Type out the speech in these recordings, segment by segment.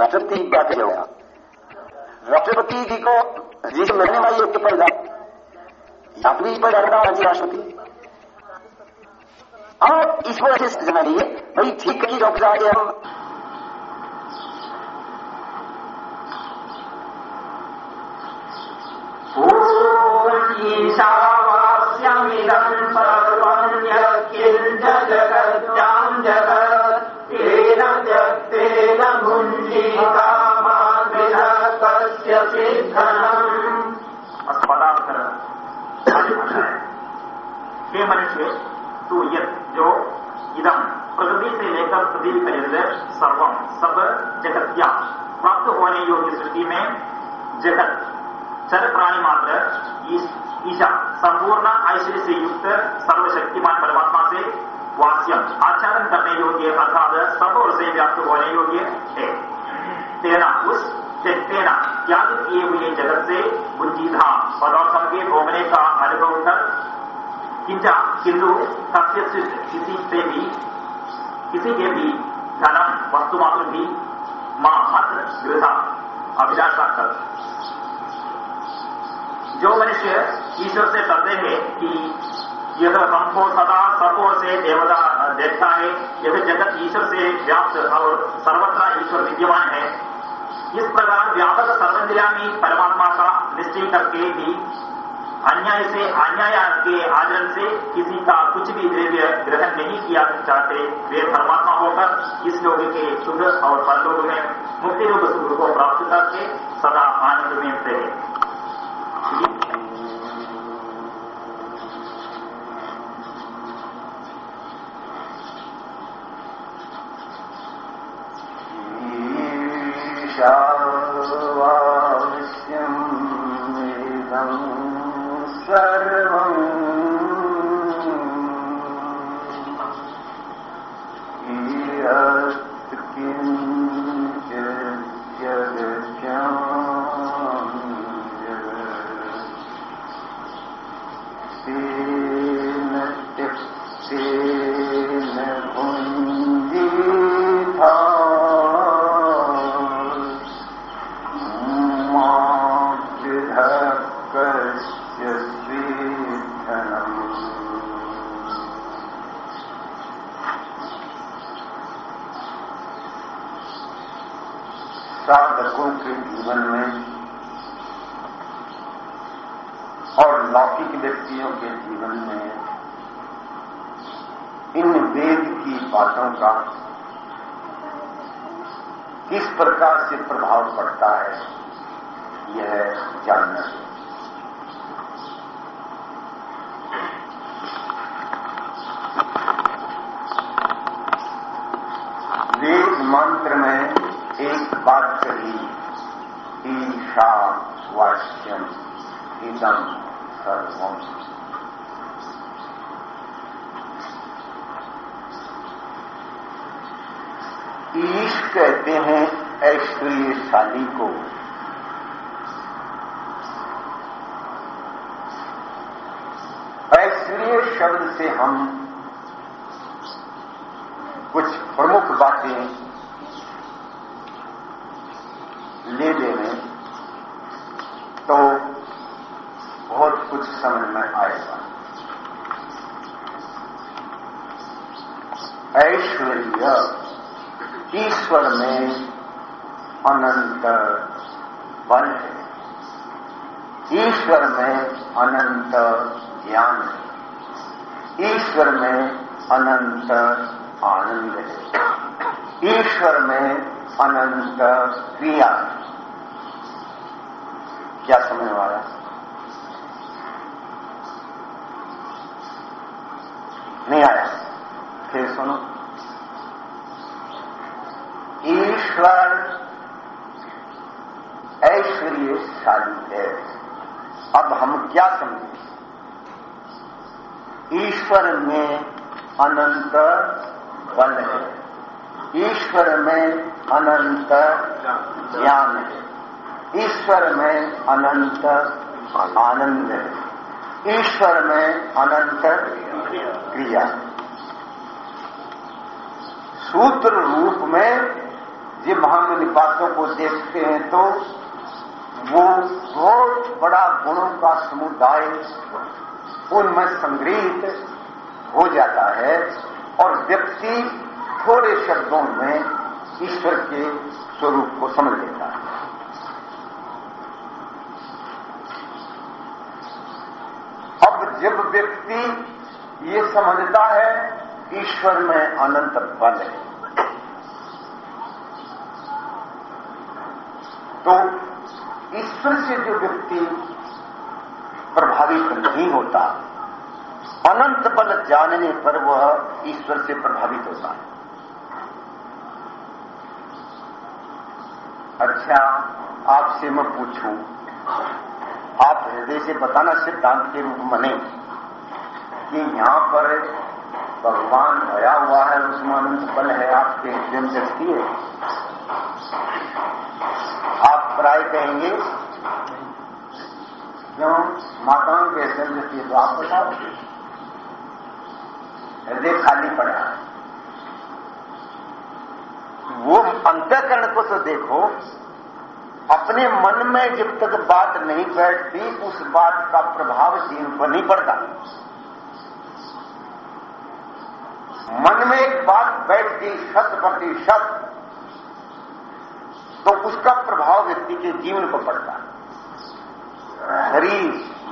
राष्ट्रपति बैठ गया। राष्ट्रपति जी को जिस मिलने वाली एक पर यात्री पर रहता है राष्ट्रपति। और इस वजह से समझना चाहिए भाई, ठीक की डॉक्टर जाए हम ईशावास्यमिदम् सर्वम् यत्किञ्च जगत् जो इदम से लेकर पृथ्वी पर्यंत सर्वम सब जगत्या। प्राप्त होने योग्य सृष्टि में जगत। चर प्राणी ईशा संपूर्ण ऐश्वर्य से युक्त सर्वशक्तिमान परमात्मा से वास्यम आचरण करने योग्य, अर्थात सब ओर से व्याप्त होने योग्य है। तेना उस से तेना त्याग किए हुए जगत से बुद्धिधा पदार्थों के भोगने का अनुभव कर। किंचा, किंतु सत्य किसी से भी, किसी के भी धनम वस्तु मात्र भी माँ मात्र गृह अभिलाषा कर। जो मनुष्य ईश्वर से करते हैं कि यह हमको सदा सबोर से देवता देखता है, यह जगत ईश्वर से व्याप्त और सर्वत्र ईश्वर विद्यमान है इस प्रकार व्यापक सर्वंद्रियामी परमात्मा का निश्चय करके भी अन्याय से, अन्याय के आचरण से किसी का कुछ भी द्रव्य ग्रहण नहीं किया चाहते, वे परमात्मा होकर इस लोग के शुभ और परलोक में मुक्ति रूप सुख को प्राप्त करके सदा आनंद में रहे। के जीवन में और लौकिक व्यक्तियों के जीवन में इन वेद की बातों का किस प्रकार से प्रभाव पड़ता है, यह जानना है वेद मंत्र में एक बात कही। ईशा वाष्यम इदम सर्वम ईश कहते हैं ऐश्वर्यशाली को। ऐश्वर्य शब्द से हम कुछ प्रमुख बातें ले लेंगे तो बहुत कुछ समझ में आएगा ऐश्वर्य ईश्वर में अनंत बल है ईश्वर में अनंत ज्ञान है ईश्वर में अनंत आनंद है ईश्वर में अनंत क्रिया है क्या समझ में आया नहीं आया फिर सुनो ईश्वर ऐश्वर्यशाली है अब हम क्या समझें ईश्वर में अनंत बल है ईश्वर में अनंत ज्ञान है ईश्वर में अनंत आनंद है ईश्वर में अनंत क्रिया सूत्र रूप में जब हम इन बातों को देखते हैं तो वो बहुत बड़ा गुणों का समुदाय उनमें संग्रहित हो जाता है और व्यक्ति थोड़े शब्दों में ईश्वर के स्वरूप को समझ लेता है। अब जब व्यक्ति ये समझता है ईश्वर में अनंत बल है। तो ईश्वर से जो व्यक्ति प्रभावित नहीं होता, अनंत बल जानने पर वह ईश्वर से प्रभावित होता है। अच्छा आपसे मैं पूछूँ, आप हृदय से बताना सिद्धांत के रूप में नहीं, कि यहाँ पर भगवान भया हुआ है उसमें अनंत बल है आपके में शक्ति है आप प्राय कहेंगे? क्यों? माताओं के में शक्ति तो आप बताओ हृदय खाली पड़ा। वो अंतकरण को तो देखो, अपने मन में जब तक बात नहीं बैठती, उस बात का प्रभाव जीव पर नहीं पड़ता। मन में एक बात बैठ गई शत प्रतिशत तो उसका प्रभाव व्यक्ति के जीवन पर पड़ता है। शरीर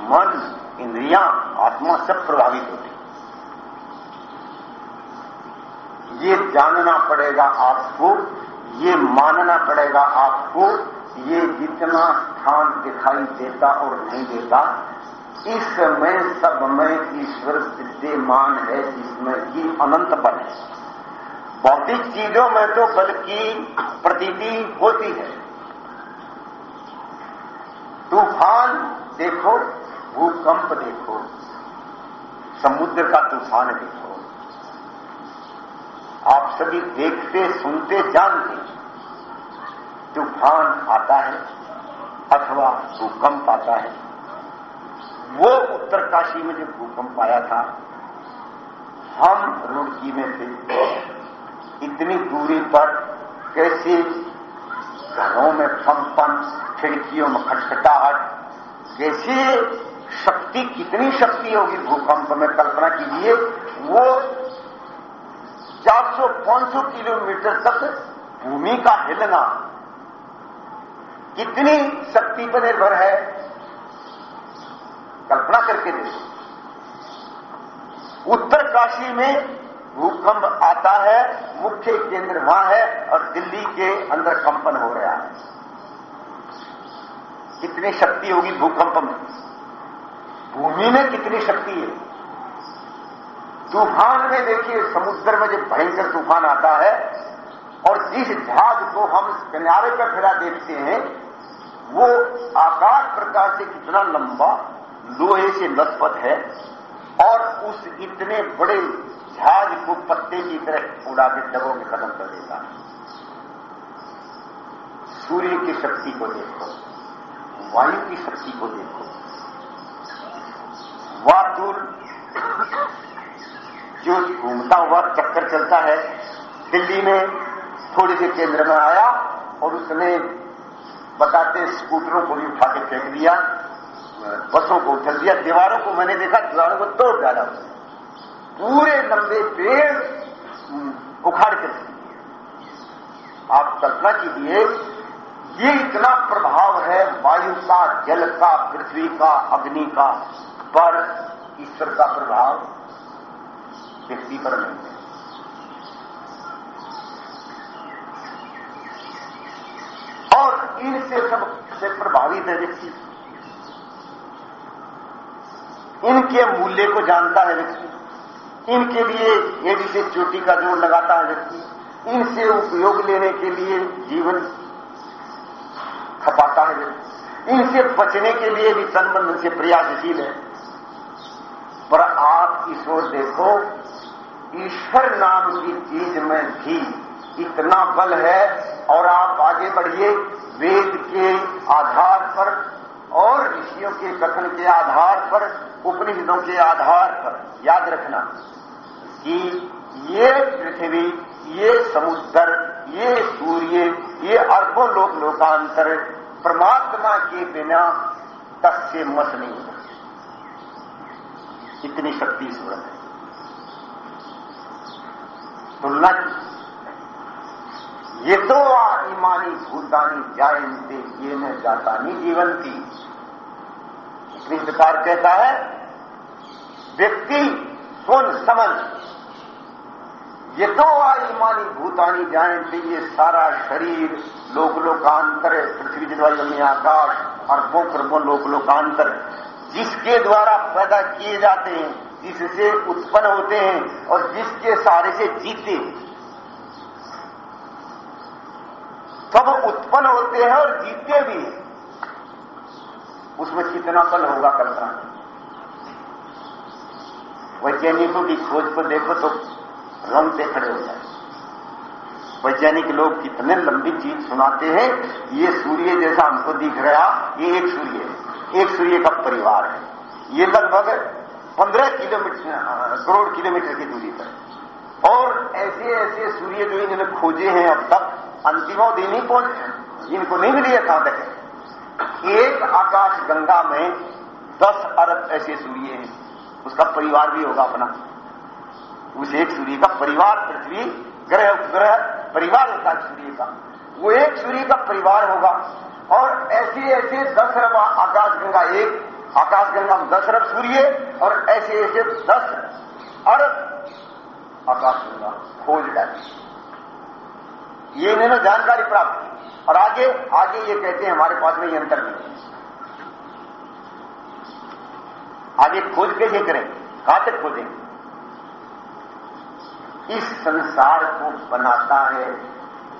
मन, इंद्रियाँ, आत्मा सब प्रभावित होती ये जानना पड़ेगा आपको, ये मानना पड़ेगा आपको, ये जितना स्थान दिखाई देता और नहीं देता इसमें सब में ईश्वर विद्यमान है, जिसमें कि अनंत बल है। भौतिक चीज़ों में तो बल की प्रतीति होती है। तूफ़ान देखो, भूकंप देखो, समुद्र का तूफ़ान देखो। आप सभी देखते, सुनते, जानते तूफ़ान आता है अथवा भूकंप आता है। वो उत्तरकाशी में जब भूकंप आया था, हम रुड़की में थे। इतनी दूरी पर कैसे घरों में कंपन खिड़कियों में खटखटाहट, कैसे शक्ति, कितनी शक्ति होगी भूकंप में, कल्पना कीजिए, वो 400-500 किलोमीटर तक भूमि का हिलना कितनी शक्ति पर निर्भर है? कल्पना करके देखो उत्तर काशी में भूकंप आता है, मुख्य केंद्र वहाँ है और दिल्ली के अंदर कंपन हो रहा है। कितनी शक्ति होगी भूकंप में? भूमि में कितनी शक्ति है? तूफ़ान में देखिए, समुद्र में जब भयंकर तूफ़ान आता है और जिस जहाज़ को हम किनारे पर फिरा देखते हैं, वो आकाश प्रकार से कितना लंबा लोहे से लथपथ है और उस इतने बड़े झाज को पत्ते की तरह उड़ा के डबों में खत्म कर देता है। सूर्य की शक्ति को देखो, वायु की शक्ति को देखो। वातुल जो घूमता हुआ चक्कर चलता है, दिल्ली में थोड़े से केंद्र में आया और उसने बताते स्कूटरों को भी उठा के फेंक दिया। बसों को उछल दिया दीवारों को मैंने देखा, दीवारों को तोड़ डाला पूरे लंबे पेड़ उखाड़ कर आप कल्पना कीजिए, ये इतना प्रभाव है वायु का, जल का, पृथ्वी का, अग्नि का, पर ईश्वर का प्रभाव व्यक्ति पर नहीं है। और इनसे सबसे प्रभावित है व्यक्ति। इनके मूल्य को जानता है व्यक्ति। इनके लिए एडी से चोटी का ज़ोर लगाता है व्यक्ति, इनसे उपयोग लेने के लिए जीवन खपाता है व्यक्ति। इनसे बचने के लिए भी संबंध से प्रयासशील है। पर आप इस ओर देखो, ईश्वर नाम की चीज़ में भी इतना बल है, और आप आगे बढ़िए, वेद के आधार पर और ऋषियों के कथन के आधार पर, उपनिषदों के आधार पर याद रखना कि ये पृथ्वी, ये समुद्र, ये सूर्य, ये अरबों लोक लोकांतर परमात्मा के बिना तस्य मत नहीं हो। इतनी शक्ति सूरत है। तुलना की ये तो ईमानी भूतानी जायंते ये न जातानी जीवंती इस प्रकार कहता है, व्यक्ति सुन समझ। ये तो ईमानी भूतानी जायंते ये सारा शरीर लोक लोकांतर पृथ्वी जलवायु आकाश अरबों खरबों लोक लोकांतर जिसके द्वारा पैदा किए जाते हैं, जिससे उत्पन्न होते हैं और जिसके सहारे से जीते सब उत्पन्न होते हैं और जीते भी हैं। उसमें कितना बल होगा कल्पना? वैज्ञानिकों की खोज पर देखो तो रंगते खड़े हो जाए। वैज्ञानिक लोग कितने लंबी चीज़ सुनाते हैं, ये सूर्य जैसा हमको दिख रहा, ये एक सूर्य है। एक सूर्य का परिवार है। ये लगभग पंद्रह किलोमीटर करोड़ किलोमीटर की दूरी पर और ऐसे ऐसे सूर्य जो इन्होंने खोजे हैं अब तक अंतिमों दिन ही पहुँचे जिनको नहीं मिली है कहाँ तक एक आकाश गंगा में दस अरब ऐसे सूर्य हैं। उसका परिवार भी होगा अपना। उस एक सूर्य का परिवार, पृथ्वी, ग्रह, उपग्रह, परिवार होता है सूर्य का। वो एक सूर्य का परिवार होगा। और ऐसे ऐसे दस अरब आकाश गंगा, एक आकाश गंगा में दस अरब सूर्य और ऐसे ऐसे दस अरब आकाश गंगा खोज डाली ये इन्होंने जानकारी प्राप्त। की और आगे आगे ये कहते हैं, हमारे पास में ये अंतर नहीं आगे खोज कैसे करें, कहाँ तक खोजेंगे इस संसार को बनाता है,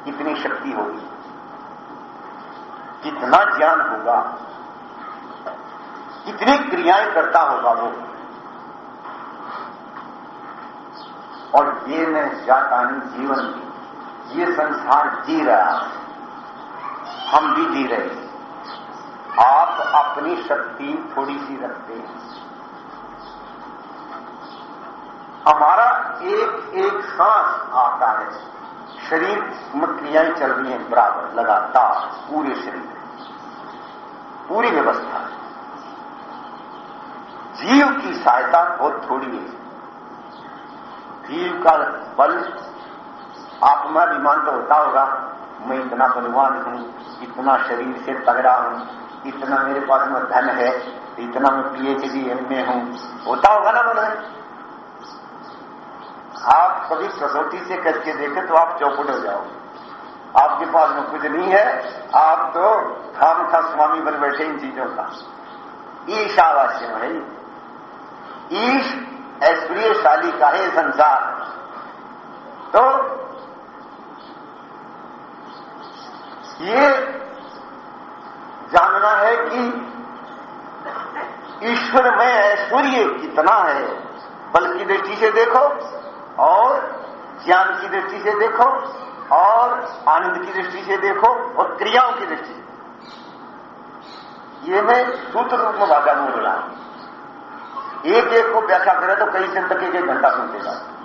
कितनी शक्ति होगी? कितना ज्ञान होगा? कितनी क्रियाएँ करता होगा वो? और ये मैं जातानी जीवन भी ये संसार जी रहा है। हम भी जी रहे हैं। आप अपनी शक्ति थोड़ी सी रखते हैं। हमारा एक एक सांस आता है। शरीर में क्रियाएँ चल रही हैं बराबर, लगातार, पूरे शरीर पूरी व्यवस्था। जीव की सहायता बहुत थोड़ी है। जीव का बल आत्माभिमान तो होता होगा, मैं इतना बलवान हूँ, इतना शरीर से तगड़ा हूँ, इतना मेरे पास में धन है, इतना मैं पीएचडी में हूँ। होता होगा ना में आप कभी कसौटी से करके देखें तो आप चौपट हो जाओ। आपके पास में कुछ नहीं है, आप तो खाम खा स्वामी बन बैठे इन चीज़ों का। ईशावास्य है ईश ऐश्वर्यशाली का है संसार। तो ये जानना है कि ईश्वर में ऐश्वर्य कितना है बल की दृष्टि से देखो और ज्ञान की दृष्टि से देखो और आनंद की दृष्टि से देखो और क्रियाओं की दृष्टि से ये मैं सूत्र रूप में भाषा में बोला एक एक को व्याख्या करें तो कई दिन तक एक एक घंटा सुनते जाते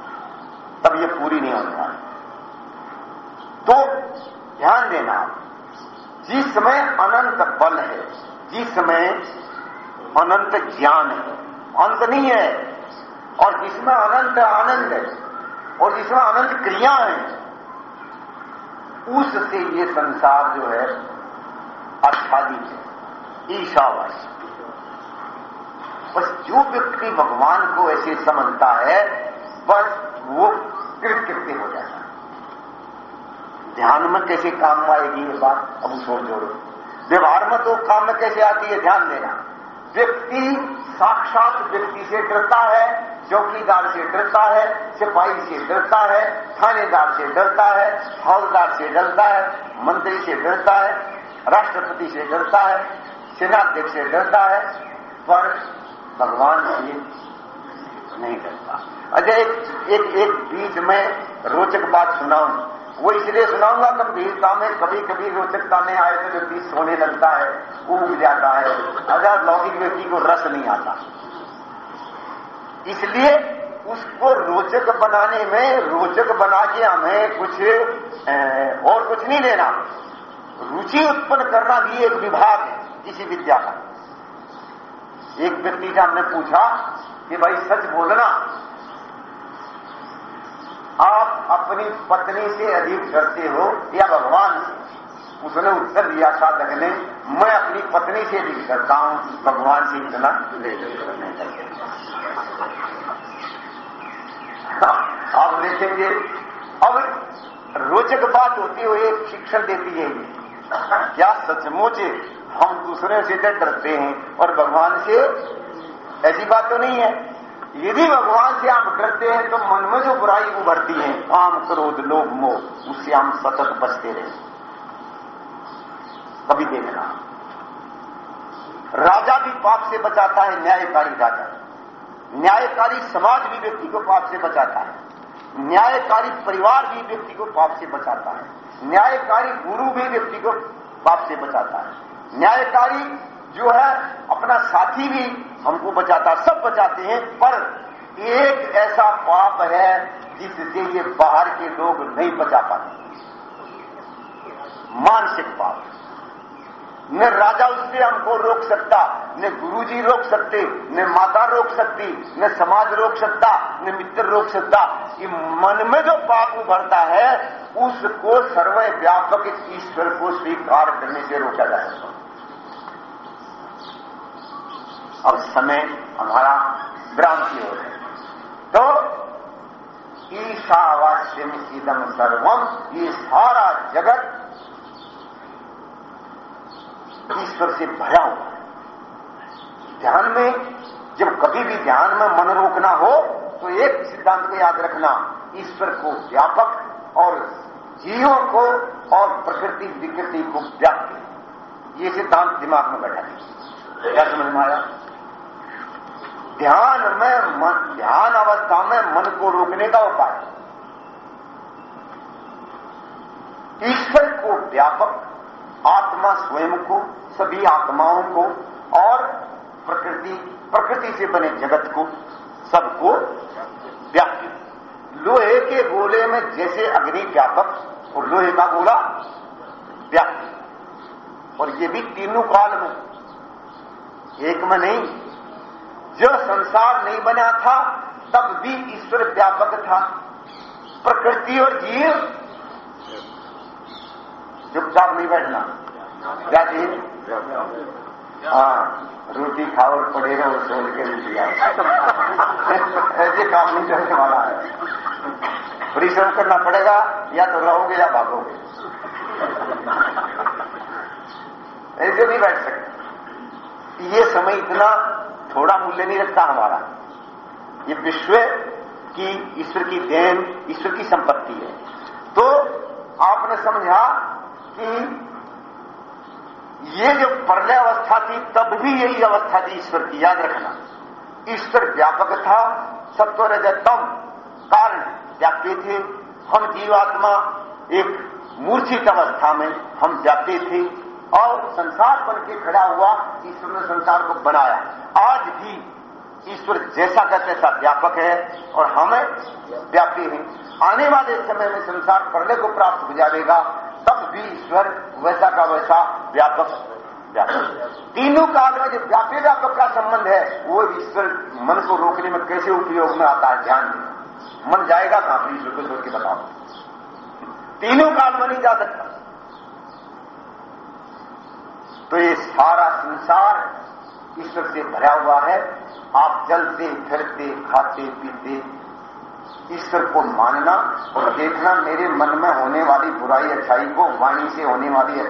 तब ये पूरी नहीं होने तो ध्यान देना जिस समय अनंत बल है, जिस समय अनंत ज्ञान है, अंत नहीं है, और जिसमें अनंत आनंद है, और जिसमें अनंत क्रिया है, उससे ये संसार जो है आच्छादित है, ईशावास। बस जो व्यक्ति भगवान को ऐसे समझता है, बस वो कृतकृत्य हो जाता है ध्यान में कैसे काम आएगी ये बात अब छोड़ जोड़ो व्यवहार में तो काम में कैसे आती है? ध्यान देना। व्यक्ति साक्षात व्यक्ति से डरता है, चौकीदार से डरता है, सिपाही से डरता है, थानेदार से डरता है हौलदार से डरता है, मंत्री से डरता है, राष्ट्रपति से डरता है, सेनाध्यक्ष से डरता है, पर भगवान से नहीं करता अच्छा एक एक एक बीच में रोचक बात सुनाऊं। वो इसलिए सुनाऊँगा गंभीरता में कभी कभी रोचकता में आए तो व्यक्ति सोने लगता है उग जाता है। अगर लौकिक व्यक्ति को रस नहीं आता। इसलिए उसको रोचक बनाने में रोचक बना के हमें कुछ ए, और कुछ नहीं लेना रुचि उत्पन्न करना भी एक विभाग है किसी विद्या का। एक व्यक्ति से हमने पूछा कि भाई, सच बोलना। आप अपनी पत्नी से अधिक डरते हो या भगवान उसने उत्तर दिया, साधक ने, मैं अपनी पत्नी से अधिक डरता हूँ, भगवान से इतना आप देखेंगे, अब रोचक बात होती हुई शिक्षण देती है। क्या सचमुच हम दूसरे से डरते हैं और भगवान से ऐसी बात तो नहीं है। यदि भगवान से हम डरते हैं तो मन में जो बुराई उभरती है काम क्रोध, लोभ, मोह, उससे हम सतत बचते रहे। कभी देखना। राजा भी पाप से बचाता है, न्यायकारी राजा। न्यायकारी समाज भी व्यक्ति को पाप से बचाता है। न्यायकारी परिवार भी व्यक्ति को पाप से बचाता है। न्यायकारी गुरु भी व्यक्ति को पाप से बचाता है। न्यायकारी जो है, अपना साथी भी हमको बचाता, सब बचाते हैं, पर एक ऐसा पाप है जिससे ये बाहर के लोग नहीं बचा पाते। मानसिक पाप। न राजा उससे हमको रोक सकता, न गुरुजी रोक सकते, न माता रोक सकती, न समाज रोक सकता, न मित्र रोक सकता। कि मन में जो पाप उभरता है, उसको सर्वव्यापक ईश्वर को स्वीकार करने से रोका जा सकता। अब समय हमारा विराम की ओर है। तो ईशावास्यम इदम सर्वम ये सारा जगत ईश्वर से भरा हुआ है। ध्यान में, जब कभी भी ध्यान में मन रोकना हो तो एक सिद्धांत को याद रखना, ईश्वर को व्यापक और जीवों को और प्रकृति विकृति को व्याप्त। ये सिद्धांत दिमाग में बैठा क्या समझ में आया? ध्यान में मन, ध्यान अवस्था में मन को रोकने का उपाय ईश्वर को व्यापक, आत्मा स्वयं को, सभी आत्माओं को, और प्रकृति प्रकृति से बने जगत को, सबको व्याप्त लोहे के गोले में जैसे अग्नि व्यापक, और लोहे का गोला व्याप्त और ये भी तीनों काल में। एक में नहीं जो संसार नहीं बना था, तब भी ईश्वर व्यापक था। प्रकृति और जीव। चुपचाप नहीं बैठना। क्या चीज़? हाँ रोटी खाओ और पड़े रहो सोल के लिया ऐसे काम नहीं करने वाला है। परिश्रम करना पड़ेगा, या तो रहोगे या भागोगे। ऐसे नहीं बैठ सकते। ये समय इतना थोड़ा मूल्य नहीं रखता हमारा। ये विश्व की, ईश्वर की देन, ईश्वर की संपत्ति है। तो आपने समझा कि ये जो प्रलय अवस्था थी, तब भी यही अवस्था थी ईश्वर की। याद रखना, ईश्वर व्यापक था सत्व रजतम कारण व्याप्य थे। हम जीवात्मा एक मूर्छित अवस्था में हम व्याप्य थे और संसार बन के खड़ा हुआ ईश्वर ने संसार को बनाया। आज भी ईश्वर जैसा का तैसा व्यापक है और हमें व्यापी हैं। आने वाले समय में संसार पढ़ने को प्राप्त हो जाएगा, तब भी ईश्वर वैसा का वैसा व्यापक व्यापक तीनों काल में जो व्यापी व्यापक का संबंध है, वो ईश्वर मन को रोकने में कैसे उपयोग में आता है, ध्यान दें मन जाएगा कहाँ ईश्वर को छोड़ के बताओ। तीनों काल में नहीं जा सकता। तो ये सारा संसार ईश्वर से भरा हुआ है। आप चलते फिरते, खाते, पीते, ईश्वर को मानना और देखना मेरे मन में होने वाली बुराई, अच्छाई को, वाणी से होने वाली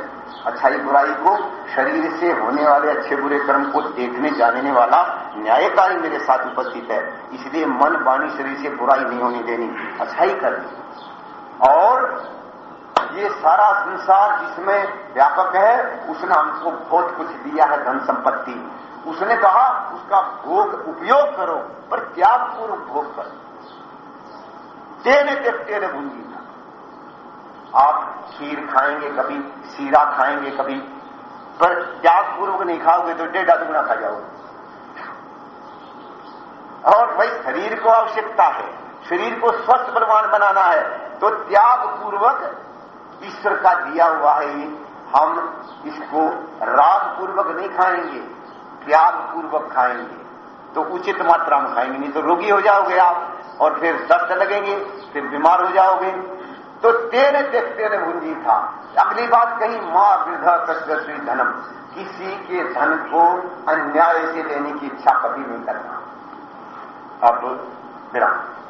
अच्छाई, बुराई को, शरीर से होने वाले अच्छे, बुरे कर्म को देखने जानने वाला न्यायकारी मेरे साथ उपस्थित है। इसलिए मन, वाणी, शरीर से बुराई नहीं होने देनी, अच्छाई करनी। और ये सारा संसार जिसमें व्यापक है, उसने हमको बहुत कुछ दिया है धन संपत्ति। उसने कहा, उसका भोग उपयोग करो, पर त्याग पूर्व भोग करो। तेने तेरे भूँगी आप खीर खाएँगे कभी, सीरा खाएँगे कभी, पर त्याग पूर्वक नहीं खाओगे तो डेढ़ा दुगना खा जाओगे। और भाई, शरीर को आवश्यकता है। शरीर को स्वस्थ बलवान बनाना है तो त्याग पूर्वक ईश्वर का दिया हुआ है। हम इसको राग पूर्वक नहीं खाएँगे त्याग पूर्वक खाएँगे। तो उचित मात्रा में खाएँगे, नहीं तो रोगी हो जाओगे आप और फिर दर्द लगेंगे, फिर बीमार हो जाओगे। तो तेरे देखते ने भूंजी था। अगली बात कही, माँ वृद्धा तस्वी धनम, किसी के धन को अन्याय से लेने की इच्छा कभी नहीं करना। अब विराम।